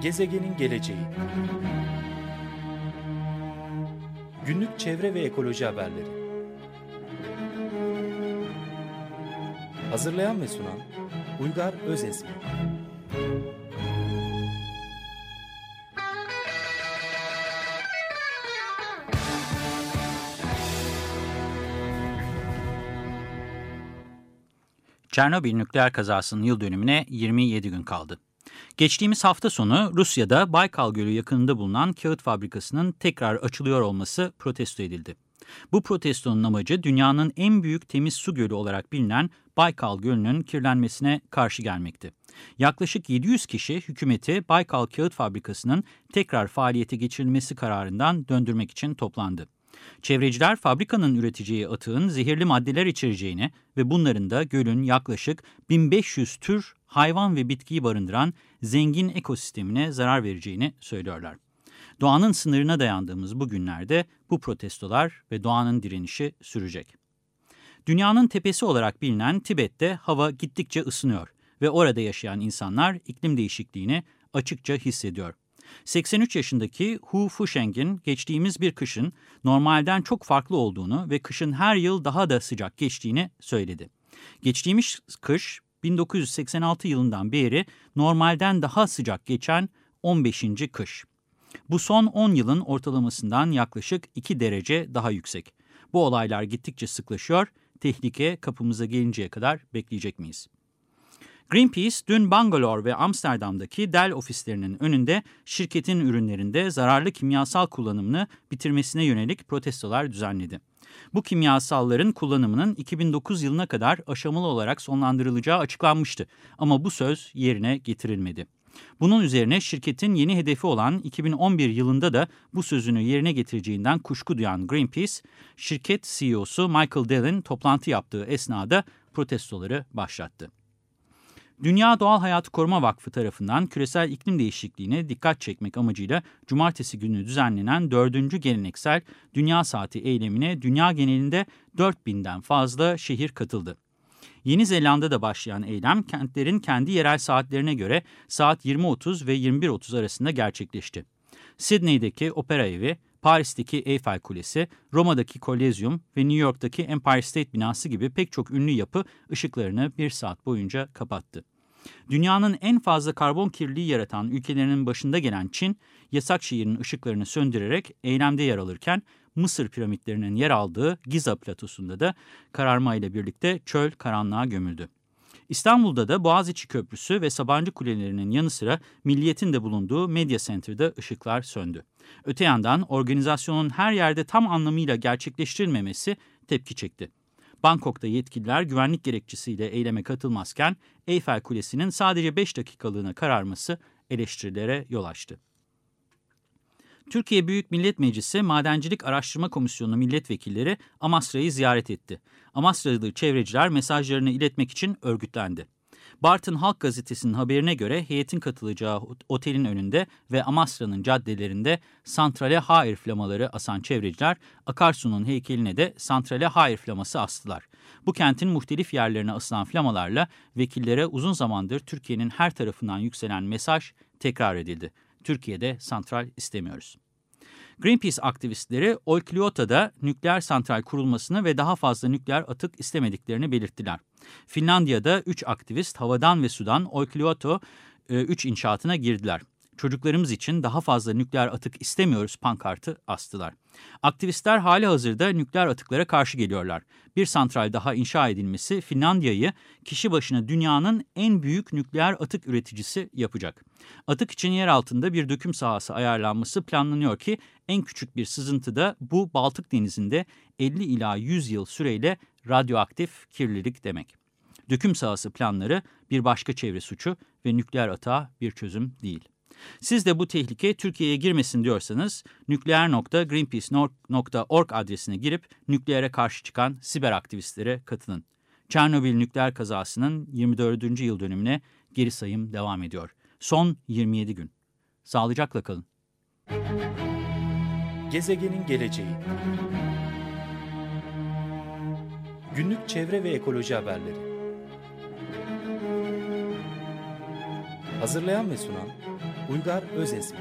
Gezegenin geleceği. Günlük çevre ve ekoloji haberleri. Hazırlayan ve sunan Uygar Özesmi Çernobil nükleer kazasının yıl dönümüne 27 gün kaldı. Geçtiğimiz hafta sonu Rusya'da Baykal Gölü yakınında bulunan kağıt fabrikasının tekrar açılıyor olması protesto edildi. Bu protestonun amacı dünyanın en büyük temiz su gölü olarak bilinen Baykal Gölü'nün kirlenmesine karşı gelmekti. Yaklaşık 700 kişi hükümeti Baykal Kağıt Fabrikası'nın tekrar faaliyete geçirilmesi kararından döndürmek için toplandı. Çevreciler fabrikanın üreteceği atığın zehirli maddeler içereceğini ve bunların da gölün yaklaşık 1500 tür hayvan ve bitkiyi barındıran zengin ekosistemine zarar vereceğini söylüyorlar. Doğanın sınırına dayandığımız bu günlerde bu protestolar ve doğanın direnişi sürecek. Dünyanın tepesi olarak bilinen Tibet'te hava gittikçe ısınıyor ve orada yaşayan insanlar iklim değişikliğini açıkça hissediyor. 83 yaşındaki Hu Fusheng'in geçtiğimiz bir kışın normalden çok farklı olduğunu ve kışın her yıl daha da sıcak geçtiğini söyledi. Geçtiğimiz kış 1986 yılından beri normalden daha sıcak geçen 15. kış. Bu son 10 yılın ortalamasından yaklaşık 2 derece daha yüksek. Bu olaylar gittikçe sıklaşıyor, tehlike kapımıza gelinceye kadar bekleyecek miyiz? Greenpeace dün Bangalore ve Amsterdam'daki Dell ofislerinin önünde şirketin ürünlerinde zararlı kimyasal kullanımını bitirmesine yönelik protestolar düzenledi. Bu kimyasalların kullanımının 2009 yılına kadar aşamalı olarak sonlandırılacağı açıklanmıştı ama bu söz yerine getirilmedi. Bunun üzerine şirketin yeni hedefi olan 2011 yılında da bu sözünü yerine getireceğinden kuşku duyan Greenpeace, şirket CEO'su Michael Dell'in toplantı yaptığı esnada protestoları başlattı. Dünya Doğal Hayatı Koruma Vakfı tarafından küresel iklim değişikliğine dikkat çekmek amacıyla cumartesi günü düzenlenen 4. geleneksel Dünya Saati eylemine dünya genelinde 4000'den fazla şehir katıldı. Yeni Zelanda'da başlayan eylem kentlerin kendi yerel saatlerine göre saat 20.30 ve 21.30 arasında gerçekleşti. Sydney'deki Opera Evi, Paris'teki Eiffel Kulesi, Roma'daki Kolezyum ve New York'taki Empire State binası gibi pek çok ünlü yapı ışıklarını bir saat boyunca kapattı. Dünyanın en fazla karbon kirliliği yaratan ülkelerinin başında gelen Çin, yasak şehrin ışıklarını söndürerek eylemde yer alırken Mısır piramitlerinin yer aldığı Giza platosunda da kararma ile birlikte çöl karanlığa gömüldü. İstanbul'da da Boğaziçi Köprüsü ve Sabancı Kulelerinin yanı sıra Milliyet'in de bulunduğu Media Center'da ışıklar söndü. Öte yandan organizasyonun her yerde tam anlamıyla gerçekleştirilmemesi tepki çekti. Bangkok'ta yetkililer güvenlik gerekçesiyle eyleme katılmazken Eyfel Kulesi'nin sadece 5 dakikalığına kararması eleştirilere yol açtı. Türkiye Büyük Millet Meclisi Madencilik Araştırma Komisyonu milletvekilleri Amasra'yı ziyaret etti. Amasralı çevreciler mesajlarını iletmek için örgütlendi. Bartın Halk Gazetesi'nin haberine göre heyetin katılacağı otelin önünde ve Amasra'nın caddelerinde santrale hayır flamaları asan çevreciler akarsunun heykeline de santrale hayır flaması astılar. Bu kentin muhtelif yerlerine asılan flamalarla vekillere uzun zamandır Türkiye'nin her tarafından yükselen mesaj tekrar edildi. Türkiye'de santral istemiyoruz. Greenpeace aktivistleri Olkiluoto'da nükleer santral kurulmasını ve daha fazla nükleer atık istemediklerini belirttiler. Finlandiya'da 3 aktivist havadan ve sudan Olkiluoto 3 e, inşaatına girdiler. Çocuklarımız için daha fazla nükleer atık istemiyoruz pankartı astılar. Aktivistler hali hazırda nükleer atıklara karşı geliyorlar. Bir santral daha inşa edilmesi Finlandiya'yı kişi başına dünyanın en büyük nükleer atık üreticisi yapacak. Atık için yer altında bir döküm sahası ayarlanması planlanıyor ki en küçük bir sızıntıda bu Baltık Denizi'nde 50 ila 100 yıl süreyle radyoaktif kirlilik demek. Döküm sahası planları bir başka çevre suçu ve nükleer atığa bir çözüm değil. Siz de bu tehlike Türkiye'ye girmesin diyorsanız nükleer.greenpeace.org adresine girip nükleere karşı çıkan siber aktivistlere katılın. Çernobil nükleer kazasının 24. yıl dönümüne geri sayım devam ediyor. Son 27 gün. Sağlıcakla kalın. Gezegenin geleceği Günlük çevre ve ekoloji haberleri Hazırlayan ve sunan Uygar Özesmi.